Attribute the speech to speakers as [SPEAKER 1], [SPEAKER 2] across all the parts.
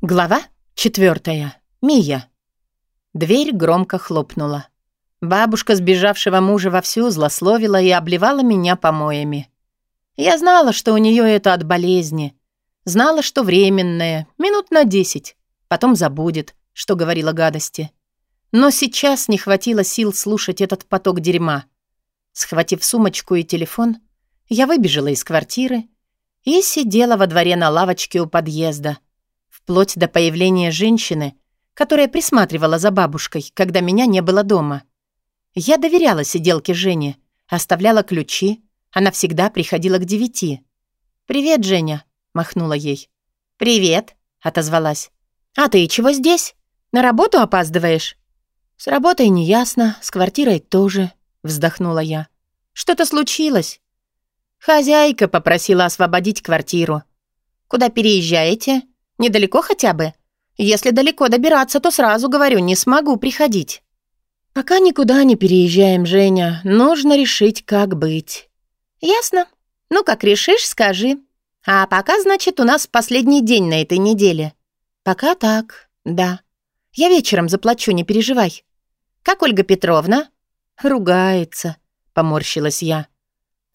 [SPEAKER 1] Глава четвертая. Мия. Дверь громко хлопнула. Бабушка сбежавшего мужа вовсю злословила и обливала меня помоями. Я знала, что у нее это от болезни. Знала, что временное, минут на десять. Потом забудет, что говорила гадости. Но сейчас не хватило сил слушать этот поток дерьма. Схватив сумочку и телефон, я выбежала из квартиры и сидела во дворе на лавочке у подъезда — вплоть до появления женщины, которая присматривала за бабушкой, когда меня не было дома. Я доверяла сиделке Жене, оставляла ключи, она всегда приходила к девяти. «Привет, Женя», — махнула ей. «Привет», — отозвалась. «А ты чего здесь? На работу опаздываешь?» «С работой неясно, с квартирой тоже», — вздохнула я. «Что-то случилось?» «Хозяйка попросила освободить квартиру». «Куда переезжаете?» Недалеко хотя бы? Если далеко добираться, то сразу говорю, не смогу приходить». «Пока никуда не переезжаем, Женя. Нужно решить, как быть». «Ясно. Ну, как решишь, скажи. А пока, значит, у нас последний день на этой неделе». «Пока так, да. Я вечером заплачу, не переживай». «Как Ольга Петровна?» «Ругается», — поморщилась я.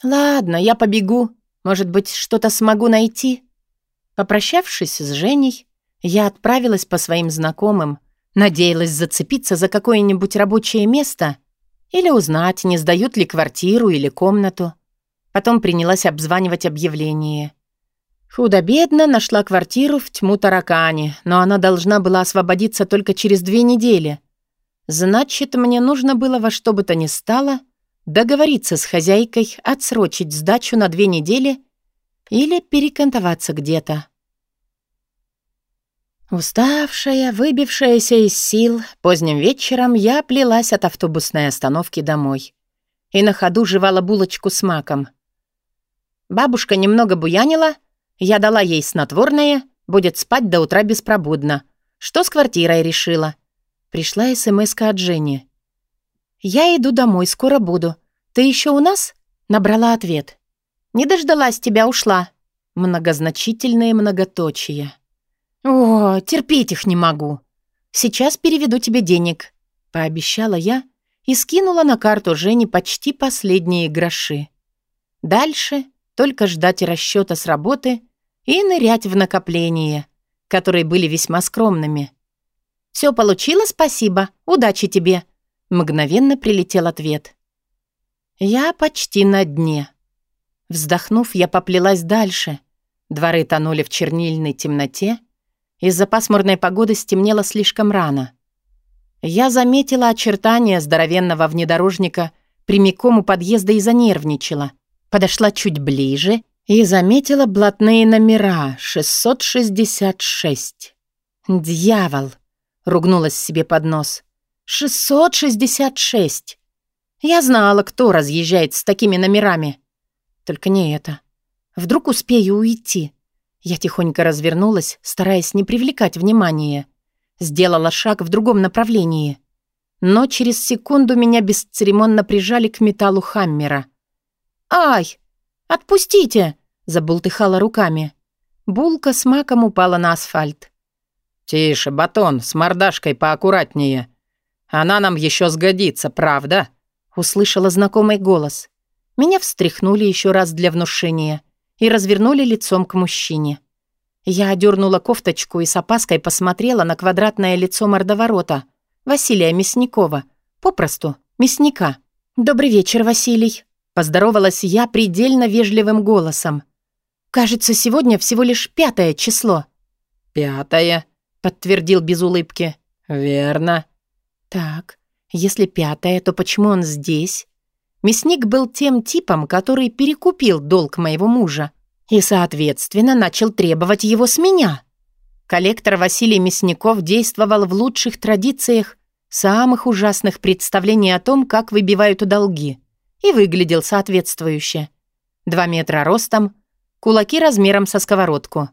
[SPEAKER 1] «Ладно, я побегу. Может быть, что-то смогу найти?» Попрощавшись с Женей, я отправилась по своим знакомым, надеялась зацепиться за какое-нибудь рабочее место или узнать, не сдают ли квартиру или комнату. Потом принялась обзванивать объявление. Худо-бедно нашла квартиру в тьму таракани, но она должна была освободиться только через две недели. Значит, мне нужно было во что бы то ни стало договориться с хозяйкой отсрочить сдачу на две недели или перекантоваться где-то. Уставшая, выбившаяся из сил, поздним вечером я плелась от автобусной остановки домой и на ходу жевала булочку с маком. Бабушка немного буянила, я дала ей снотворное, будет спать до утра беспробудно. Что с квартирой решила? Пришла смс от Жени. «Я иду домой, скоро буду. Ты еще у нас?» Набрала ответ. «Не дождалась тебя, ушла». Многозначительные многоточия. «О, терпеть их не могу. Сейчас переведу тебе денег», — пообещала я и скинула на карту Жени почти последние гроши. Дальше только ждать расчета с работы и нырять в накопления, которые были весьма скромными. «Все получила, спасибо. Удачи тебе», — мгновенно прилетел ответ. «Я почти на дне». Вздохнув, я поплелась дальше. Дворы тонули в чернильной темноте. Из-за пасмурной погоды стемнело слишком рано. Я заметила очертания здоровенного внедорожника прямиком у подъезда и занервничала. Подошла чуть ближе и заметила блатные номера 666. «Дьявол!» — ругнулась себе под нос. «666!» Я знала, кто разъезжает с такими номерами. Только не это. Вдруг успею уйти. Я тихонько развернулась, стараясь не привлекать внимания. Сделала шаг в другом направлении. Но через секунду меня бесцеремонно прижали к металлу Хаммера. «Ай! Отпустите!» — забултыхала руками. Булка с маком упала на асфальт.
[SPEAKER 2] «Тише, батон, с мордашкой поаккуратнее. Она нам еще сгодится, правда?»
[SPEAKER 1] — услышала знакомый голос. Меня встряхнули еще раз для внушения и развернули лицом к мужчине. Я одернула кофточку и с опаской посмотрела на квадратное лицо мордоворота Василия Мясникова, попросту мясника. «Добрый вечер, Василий», — поздоровалась я предельно вежливым голосом. «Кажется, сегодня всего лишь пятое число».
[SPEAKER 2] «Пятое», — подтвердил без улыбки. «Верно».
[SPEAKER 1] «Так, если пятое, то почему он здесь?» Мясник был тем типом, который перекупил долг моего мужа и, соответственно, начал требовать его с меня. Коллектор Василий Мясников действовал в лучших традициях самых ужасных представлений о том, как выбивают долги, и выглядел соответствующе. Два метра ростом, кулаки размером со сковородку.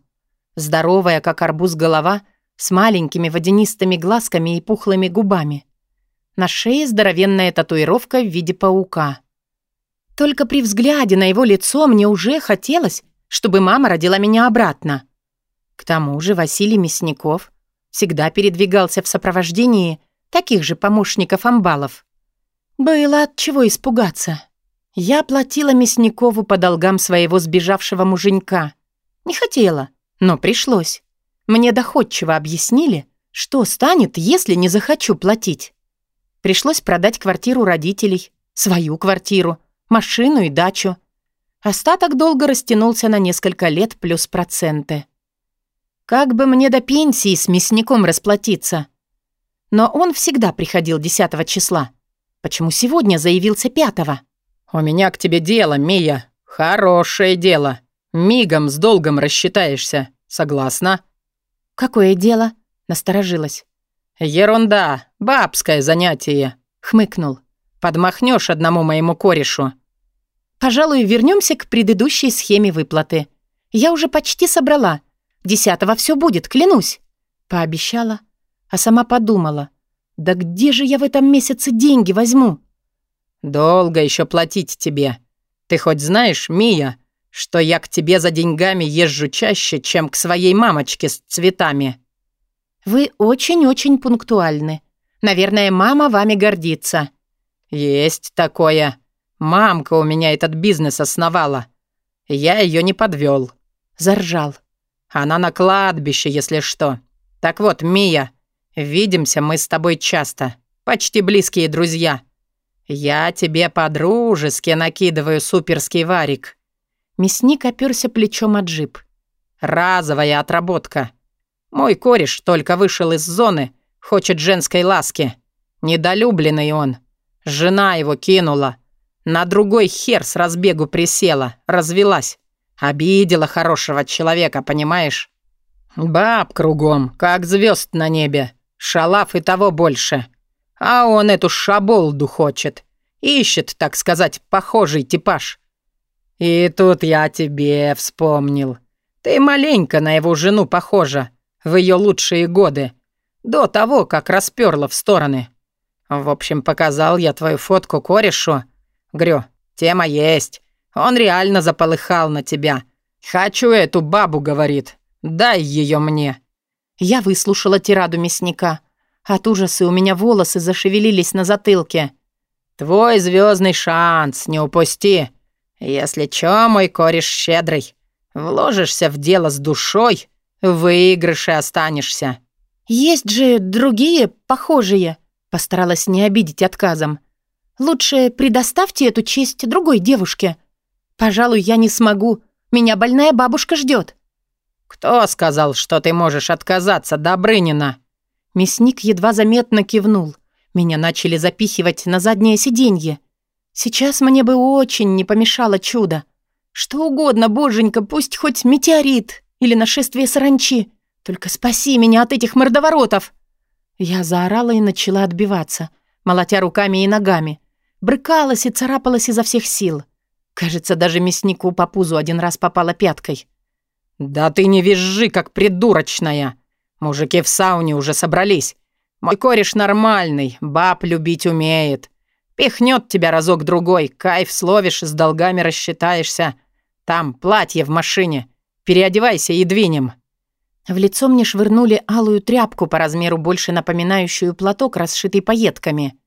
[SPEAKER 1] Здоровая, как арбуз, голова с маленькими водянистыми глазками и пухлыми губами. На шее здоровенная татуировка в виде паука. Только при взгляде на его лицо мне уже хотелось, чтобы мама родила меня обратно. К тому же Василий Мясников всегда передвигался в сопровождении таких же помощников-амбалов. Было от чего испугаться. Я платила Мясникову по долгам своего сбежавшего муженька. Не хотела, но пришлось. Мне доходчиво объяснили, что станет, если не захочу платить. Пришлось продать квартиру родителей, свою квартиру, машину и дачу. Остаток долга растянулся на несколько лет плюс проценты. Как бы мне до пенсии с мясником расплатиться? Но он всегда приходил 10 числа. Почему сегодня заявился 5 -го?
[SPEAKER 2] «У меня к тебе дело, Мия. Хорошее дело. Мигом с долгом рассчитаешься. Согласна?»
[SPEAKER 1] «Какое дело?» — насторожилась.
[SPEAKER 2] «Ерунда. Бабское занятие», — хмыкнул. «Подмахнешь одному моему корешу».
[SPEAKER 1] «Пожалуй, вернемся к предыдущей схеме выплаты. Я уже почти собрала. Десятого все будет, клянусь». Пообещала, а сама подумала. «Да где же я в этом месяце деньги возьму?»
[SPEAKER 2] «Долго еще платить тебе. Ты хоть знаешь, Мия, что я к тебе за деньгами езжу чаще, чем к своей мамочке с цветами?»
[SPEAKER 1] «Вы очень-очень пунктуальны. Наверное, мама вами гордится».
[SPEAKER 2] «Есть такое. Мамка у меня этот бизнес основала. Я ее не подвел.
[SPEAKER 1] Заржал.
[SPEAKER 2] «Она на кладбище, если что. Так вот, Мия, видимся мы с тобой часто. Почти близкие друзья. Я тебе по-дружески накидываю суперский варик».
[SPEAKER 1] Мясник оперся плечом от джип.
[SPEAKER 2] «Разовая отработка. Мой кореш только вышел из зоны, хочет женской ласки. Недолюбленный он. Жена его кинула. На другой хер с разбегу присела, развелась. Обидела хорошего человека, понимаешь? Баб кругом, как звезд на небе. Шалав и того больше. А он эту шаболду хочет. Ищет, так сказать, похожий типаж. И тут я тебе вспомнил. Ты маленько на его жену похожа в ее лучшие годы, до того, как расперла в стороны. В общем, показал я твою фотку корешу. Грю, тема есть. Он реально заполыхал на тебя. Хочу эту бабу, говорит. Дай ее мне.
[SPEAKER 1] Я выслушала тираду мясника. От ужаса у меня волосы зашевелились на затылке.
[SPEAKER 2] Твой звездный шанс, не упусти. Если чё, мой кореш щедрый, вложишься в дело с душой, в выигрыше останешься».
[SPEAKER 1] «Есть же другие, похожие», — постаралась не обидеть отказом. «Лучше предоставьте эту честь другой девушке. Пожалуй, я не смогу. Меня больная бабушка ждет.
[SPEAKER 2] «Кто сказал, что ты можешь отказаться, Добрынина?»
[SPEAKER 1] Мясник едва заметно кивнул. Меня начали запихивать на заднее сиденье. Сейчас мне бы очень не помешало чудо. Что угодно, боженька, пусть хоть метеорит или нашествие саранчи. Только спаси меня от этих мордоворотов!» Я заорала и начала отбиваться, молотя руками и ногами. Брыкалась и царапалась изо всех сил. Кажется, даже мяснику по пузу один раз попала пяткой.
[SPEAKER 2] «Да ты не визжи, как придурочная! Мужики в сауне уже собрались. Мой кореш нормальный, баб любить умеет. Пихнет тебя разок-другой, кайф словишь, с долгами рассчитаешься. Там платье в машине. Переодевайся и двинем».
[SPEAKER 1] В лицо мне швырнули алую тряпку по размеру больше напоминающую платок, расшитый пайетками.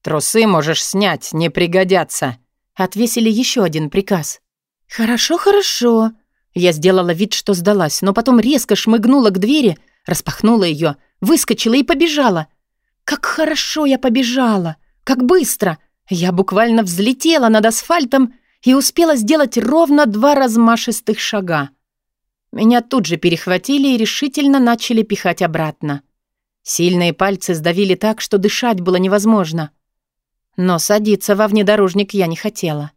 [SPEAKER 2] «Трусы можешь снять, не пригодятся».
[SPEAKER 1] Отвесили еще один приказ. «Хорошо, хорошо». Я сделала вид, что сдалась, но потом резко шмыгнула к двери, распахнула ее, выскочила и побежала. Как хорошо я побежала! Как быстро! Я буквально взлетела над асфальтом и успела сделать ровно два размашистых шага. Меня тут же перехватили и решительно начали пихать обратно. Сильные пальцы сдавили так, что дышать было невозможно. Но садиться во внедорожник я не хотела.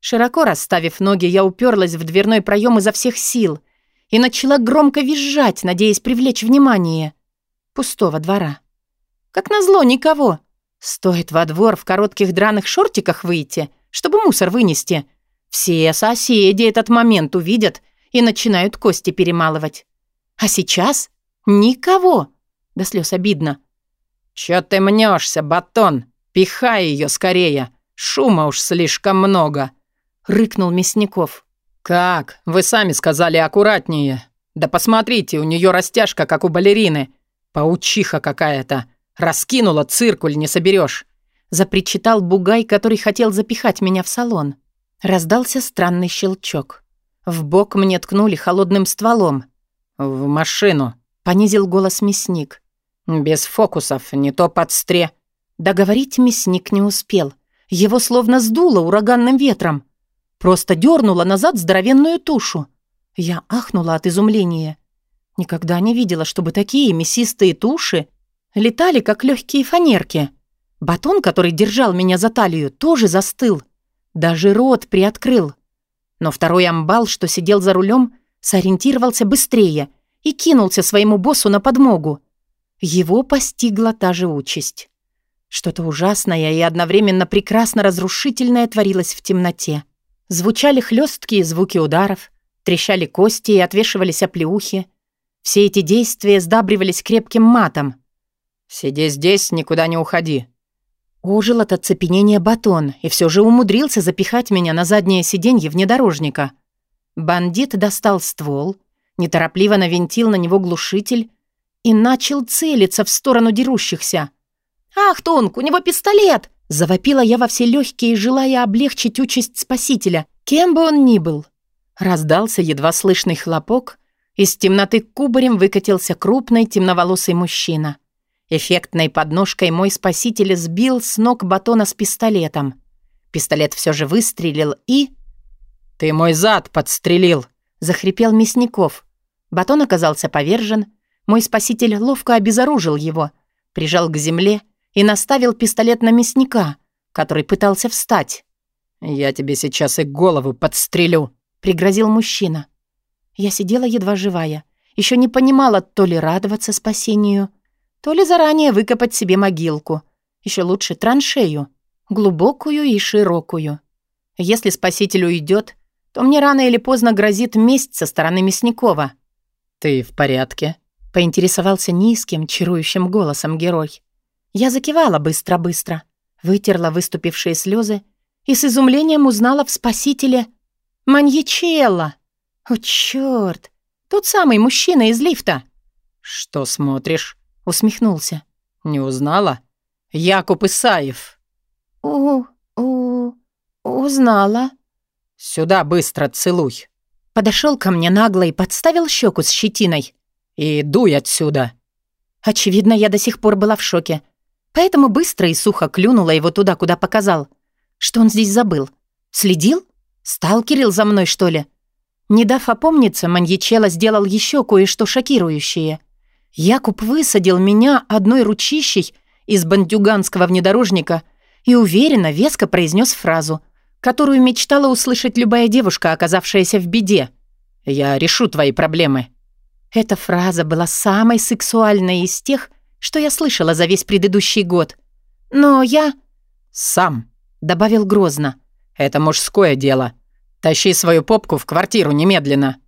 [SPEAKER 1] Широко расставив ноги, я уперлась в дверной проем изо всех сил и начала громко визжать, надеясь привлечь внимание. Пустого двора. Как назло, никого. Стоит во двор в коротких драных шортиках выйти, чтобы мусор вынести. Все соседи этот момент увидят и начинают кости перемалывать. А сейчас никого. До слез обидно.
[SPEAKER 2] «Чё ты мнешься, батон? Пихай ее скорее. Шума уж слишком много», — рыкнул Мясников. «Как? Вы сами сказали аккуратнее. Да посмотрите, у нее растяжка, как у балерины. Паучиха какая-то. Раскинула циркуль, не соберешь.
[SPEAKER 1] Запричитал бугай, который хотел запихать меня в салон. Раздался странный щелчок. В бок мне ткнули холодным стволом.
[SPEAKER 2] «В машину», —
[SPEAKER 1] понизил голос мясник.
[SPEAKER 2] «Без фокусов, не то подстре».
[SPEAKER 1] Договорить мясник не успел. Его словно сдуло ураганным ветром. Просто дернуло назад здоровенную тушу. Я ахнула от изумления. Никогда не видела, чтобы такие мясистые туши летали, как легкие фанерки. Батон, который держал меня за талию, тоже застыл. Даже рот приоткрыл. Но второй амбал, что сидел за рулем, сориентировался быстрее и кинулся своему боссу на подмогу. Его постигла та же участь. Что-то ужасное и одновременно прекрасно разрушительное творилось в темноте. Звучали хлесткие звуки ударов, трещали кости и отвешивались оплеухи. Все эти действия сдабривались крепким матом.
[SPEAKER 2] «Сиди здесь, никуда не уходи».
[SPEAKER 1] Ожил от оцепенения батон и все же умудрился запихать меня на заднее сиденье внедорожника. Бандит достал ствол, неторопливо навинтил на него глушитель и начал целиться в сторону дерущихся. «Ах, Тонк, у него пистолет!» Завопила я во все легкие, желая облегчить участь спасителя, кем бы он ни был. Раздался едва слышный хлопок, из темноты кубарем выкатился крупный темноволосый мужчина. Эффектной подножкой мой спаситель сбил с ног батона с пистолетом. Пистолет все же выстрелил и...
[SPEAKER 2] «Ты мой зад подстрелил!»
[SPEAKER 1] — захрипел Мясников. Батон оказался повержен. Мой спаситель ловко обезоружил его, прижал к земле и наставил пистолет на мясника, который пытался встать.
[SPEAKER 2] «Я тебе сейчас и голову подстрелю», — пригрозил мужчина.
[SPEAKER 1] Я сидела едва живая, еще не понимала то ли радоваться спасению, то ли заранее выкопать себе могилку, еще лучше траншею, глубокую и широкую. Если спаситель уйдет, то мне рано или поздно грозит месть со стороны Мясникова.
[SPEAKER 2] «Ты в порядке?»
[SPEAKER 1] — поинтересовался низким, чарующим голосом герой. Я закивала быстро-быстро, вытерла выступившие слезы и с изумлением узнала в спасителе Маньячелло. О, чёрт! Тот самый мужчина из лифта.
[SPEAKER 2] «Что смотришь?»
[SPEAKER 1] — усмехнулся.
[SPEAKER 2] «Не узнала? Якуб Исаев».
[SPEAKER 1] «У... у... узнала».
[SPEAKER 2] «Сюда быстро целуй».
[SPEAKER 1] Подошел ко мне нагло и подставил щеку с щетиной.
[SPEAKER 2] «И дуй отсюда».
[SPEAKER 1] Очевидно, я до сих пор была в шоке. Поэтому быстро и сухо клюнула его туда, куда показал. Что он здесь забыл? Следил? Сталкерил за мной, что ли? Не дав опомниться, маньячело сделал еще кое-что шокирующее. Якуб высадил меня одной ручищей из бандюганского внедорожника и уверенно, веско произнес фразу, которую мечтала услышать любая девушка, оказавшаяся в беде.
[SPEAKER 2] «Я решу твои проблемы».
[SPEAKER 1] Эта фраза была самой сексуальной из тех, что я слышала за весь предыдущий год. Но я...
[SPEAKER 2] «Сам», —
[SPEAKER 1] добавил грозно.
[SPEAKER 2] «Это мужское дело. Тащи свою попку в квартиру немедленно».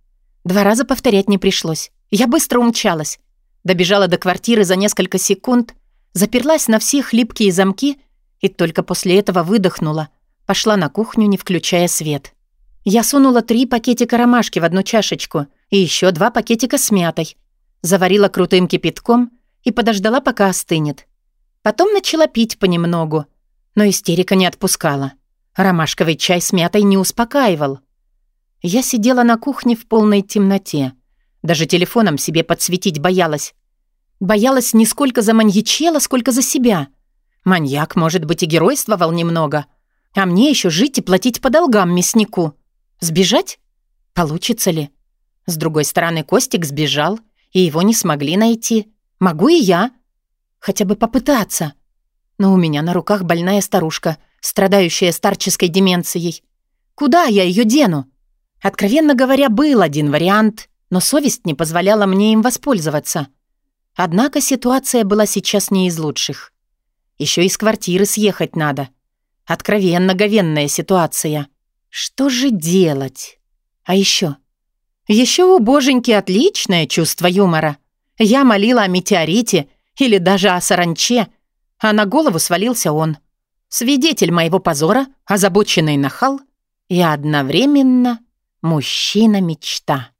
[SPEAKER 1] Два раза повторять не пришлось. Я быстро умчалась. Добежала до квартиры за несколько секунд, заперлась на все хлипкие замки и только после этого выдохнула. Пошла на кухню, не включая свет. Я сунула три пакетика ромашки в одну чашечку и еще два пакетика с мятой. Заварила крутым кипятком и подождала, пока остынет. Потом начала пить понемногу, но истерика не отпускала. Ромашковый чай с мятой не успокаивал. Я сидела на кухне в полной темноте. Даже телефоном себе подсветить боялась. Боялась не сколько за маньячела, сколько за себя. Маньяк, может быть, и геройствовал немного. А мне еще жить и платить по долгам мяснику. Сбежать? Получится ли? С другой стороны, Костик сбежал, и его не смогли найти. Могу и я. Хотя бы попытаться. Но у меня на руках больная старушка, страдающая старческой деменцией. Куда я ее дену? Откровенно говоря, был один вариант, но совесть не позволяла мне им воспользоваться. Однако ситуация была сейчас не из лучших. Еще из квартиры съехать надо. Откровенно говенная ситуация. Что же делать? А еще... Еще у боженьки отличное чувство юмора — я молила о метеорите или даже о саранче, а на голову свалился он. Свидетель моего позора, озабоченный нахал и одновременно мужчина-мечта.